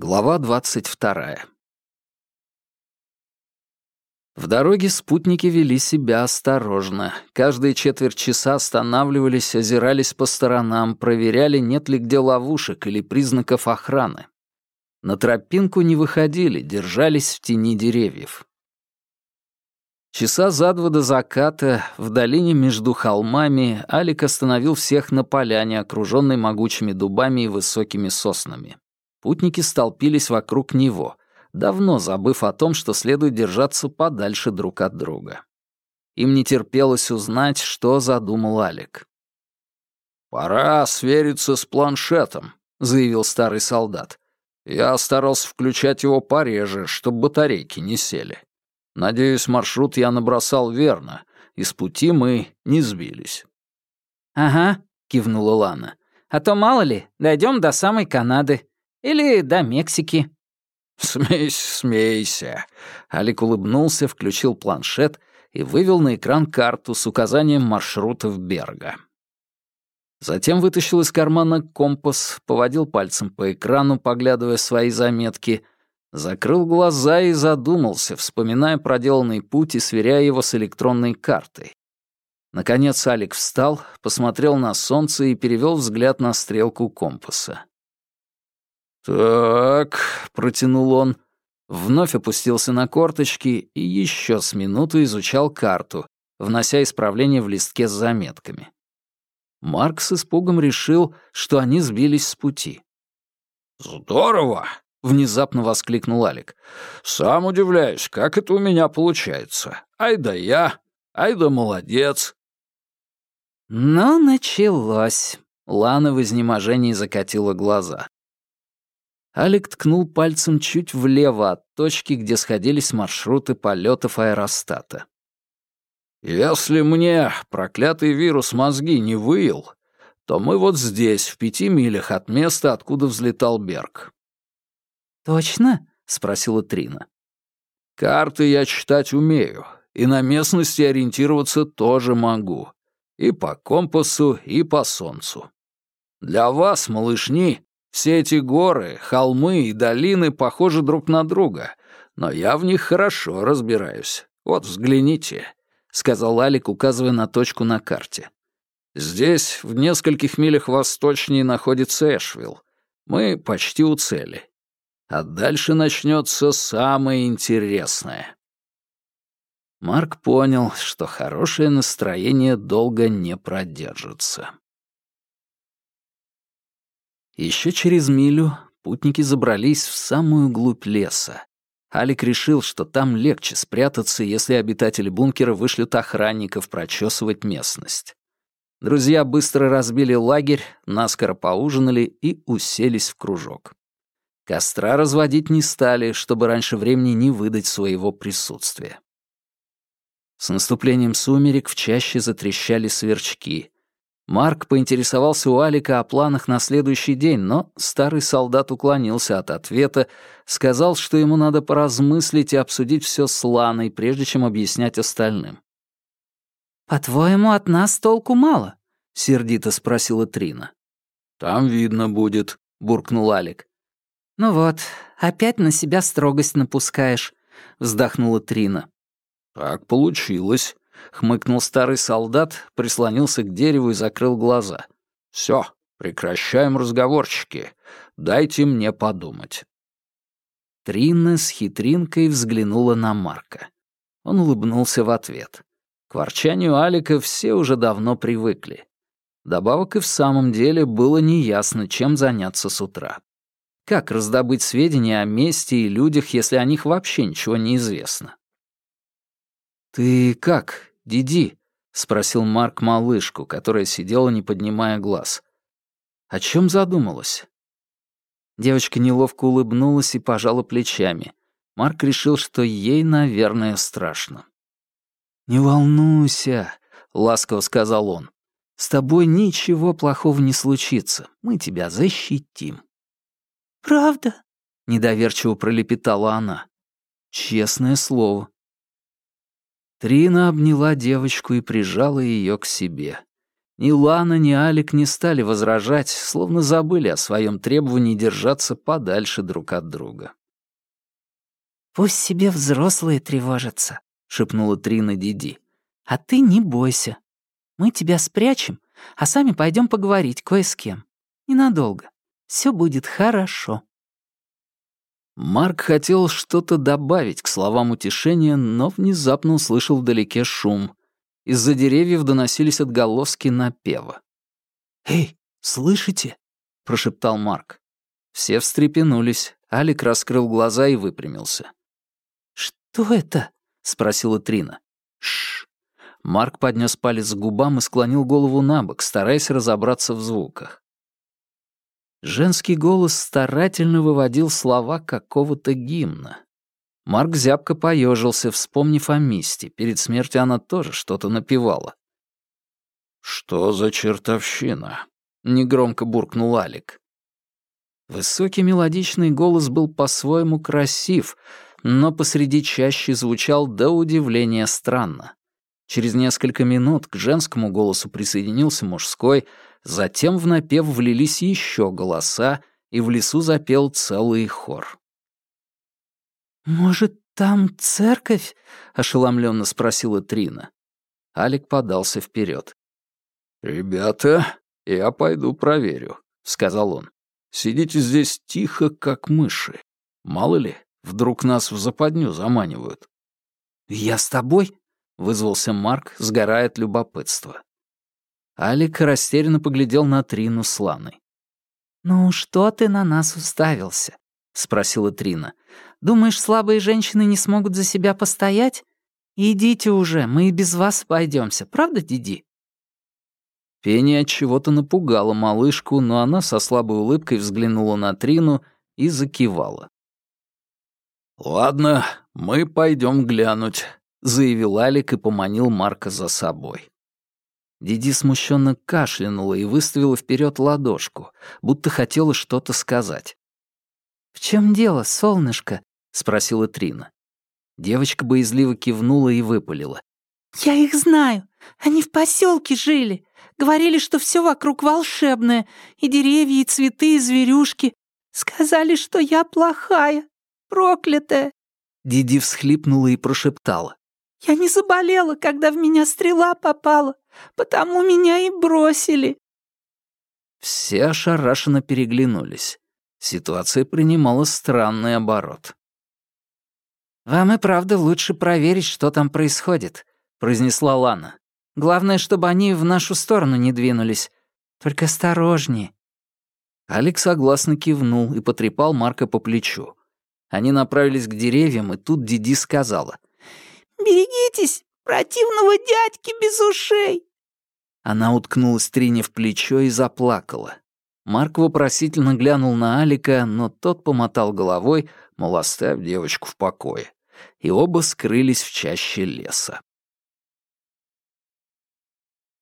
Глава двадцать вторая. В дороге спутники вели себя осторожно. Каждые четверть часа останавливались, озирались по сторонам, проверяли, нет ли где ловушек или признаков охраны. На тропинку не выходили, держались в тени деревьев. Часа за два до заката в долине между холмами Алик остановил всех на поляне, окруженной могучими дубами и высокими соснами. Путники столпились вокруг него, давно забыв о том, что следует держаться подальше друг от друга. Им не терпелось узнать, что задумал Алик. «Пора свериться с планшетом», — заявил старый солдат. «Я старался включать его пореже, чтобы батарейки не сели. Надеюсь, маршрут я набросал верно, и с пути мы не сбились». «Ага», — кивнула Лана. «А то, мало ли, дойдем до самой Канады. Или до Мексики». «Смейся, смейся». Алик улыбнулся, включил планшет и вывел на экран карту с указанием маршрутов Берга. Затем вытащил из кармана компас, поводил пальцем по экрану, поглядывая свои заметки, закрыл глаза и задумался, вспоминая проделанный путь и сверяя его с электронной картой. Наконец Алик встал, посмотрел на солнце и перевел взгляд на стрелку компаса. «Так», — протянул он, вновь опустился на корточки и еще с минуту изучал карту, внося исправления в листке с заметками. Марк с испугом решил, что они сбились с пути. «Здорово!» — внезапно воскликнул Алик. «Сам удивляюсь, как это у меня получается. Ай да я, ай да молодец!» «Ну, началось!» — Лана в изнеможении закатила глаза. Алик ткнул пальцем чуть влево от точки, где сходились маршруты полетов аэростата. «Если мне проклятый вирус мозги не выел, то мы вот здесь, в пяти милях от места, откуда взлетал Берг». «Точно?» — спросила Трина. «Карты я читать умею, и на местности ориентироваться тоже могу. И по компасу, и по солнцу. Для вас, малышни, все эти горы, холмы и долины похожи друг на друга, но я в них хорошо разбираюсь. Вот взгляните», — сказал Алик, указывая на точку на карте. «Здесь, в нескольких милях восточнее, находится Эшвилл. Мы почти у цели. А дальше начнется самое интересное». Марк понял, что хорошее настроение долго не продержится. Еще через милю путники забрались в самую глубь леса. Алик решил, что там легче спрятаться, если обитатели бункера вышлют охранников прочесывать местность. Друзья быстро разбили лагерь, наскоро поужинали и уселись в кружок. Костра разводить не стали, чтобы раньше времени не выдать своего присутствия. С наступлением сумерек в чаще затрещали сверчки. Марк поинтересовался у Алика о планах на следующий день, но старый солдат уклонился от ответа, сказал, что ему надо поразмыслить и обсудить все с Ланой, прежде чем объяснять остальным. «По-твоему, от нас толку мало?» — сердито спросила Трина. «Там видно будет», — буркнул Алик. «Ну вот, опять на себя строгость напускаешь», — вздохнула Трина. «Так получилось», — хмыкнул старый солдат, прислонился к дереву и закрыл глаза. «Все, прекращаем разговорчики. Дайте мне подумать». Трина с хитринкой взглянула на Марка. Он улыбнулся в ответ. К ворчанию Алика все уже давно привыкли. Добавок и в самом деле было неясно, чем заняться с утра. Как раздобыть сведения о месте и людях, если о них вообще ничего не известно? «Ты как?» «Диди», — спросил Марк малышку, которая сидела, не поднимая глаз. «О чем задумалась?» Девочка неловко улыбнулась и пожала плечами. Марк решил, что ей, наверное, страшно. «Не волнуйся», — ласково сказал он. «С тобой ничего плохого не случится. Мы тебя защитим». «Правда?» — недоверчиво пролепетала она. «Честное слово», Трина обняла девочку и прижала ее к себе. Ни Лана, ни Алик не стали возражать, словно забыли о своем требовании держаться подальше друг от друга. «Пусть себе взрослые тревожатся», — шепнула Трина Диди. «А ты не бойся. Мы тебя спрячем, а сами пойдем поговорить кое с кем. Ненадолго. Все будет хорошо». Марк хотел что-то добавить к словам утешения, но внезапно услышал вдалеке шум. Из-за деревьев доносились отголоски напева. «Эй, слышите?» — прошептал Марк. Все встрепенулись. Алик раскрыл глаза и выпрямился. «Что это?» — спросила Трина. «Шш». Марк поднес палец к губам и склонил голову на бок, стараясь разобраться в звуках. Женский голос старательно выводил слова какого-то гимна. Марк зябко поежился, вспомнив о Мисте. Перед смертью она тоже что-то напевала. «Что за чертовщина?» — негромко буркнул Алик. Высокий мелодичный голос был по-своему красив, но посреди чащи звучал до удивления странно. Через несколько минут к женскому голосу присоединился мужской, затем в напев влились еще голоса, и в лесу запел целый хор. «Может, там церковь?» — ошеломленно спросила Трина. Алик подался вперед. «Ребята, я пойду проверю», — сказал он. «Сидите здесь тихо, как мыши. Мало ли, вдруг нас в западню заманивают». «Я с тобой?» вызвался Марк, сгорая от любопытства. Алик растерянно поглядел на Трину с Ланой. «Ну, что ты на нас уставился?» — спросила Трина. «Думаешь, слабые женщины не смогут за себя постоять? Идите уже, мы и без вас обойдемся, правда, Диди?» Пение от чего-то напугало малышку, но она со слабой улыбкой взглянула на Трину и закивала. «Ладно, мы пойдем глянуть», — заявил Алик и поманил Марка за собой. Диди смущенно кашлянула и выставила вперед ладошку, будто хотела что-то сказать. «В чем дело, солнышко?» — спросила Трина. Девочка боязливо кивнула и выпалила. «Я их знаю. Они в поселке жили. Говорили, что все вокруг волшебное. И деревья, и цветы, и зверюшки. Сказали, что я плохая, проклятая». Диди всхлипнула и прошептала. Я не заболела, когда в меня стрела попала, потому меня и бросили». Все ошарашенно переглянулись. Ситуация принимала странный оборот. «Вам и правда лучше проверить, что там происходит», — произнесла Лана. «Главное, чтобы они в нашу сторону не двинулись. Только осторожнее». Алекс согласно кивнул и потрепал Марка по плечу. Они направились к деревьям, и тут Диди сказала. «Берегитесь противного дядьки без ушей!» Она уткнулась Трине в плечо и заплакала. Марк вопросительно глянул на Алика, но тот помотал головой, мол, оставь девочку в покое. И оба скрылись в чаще леса.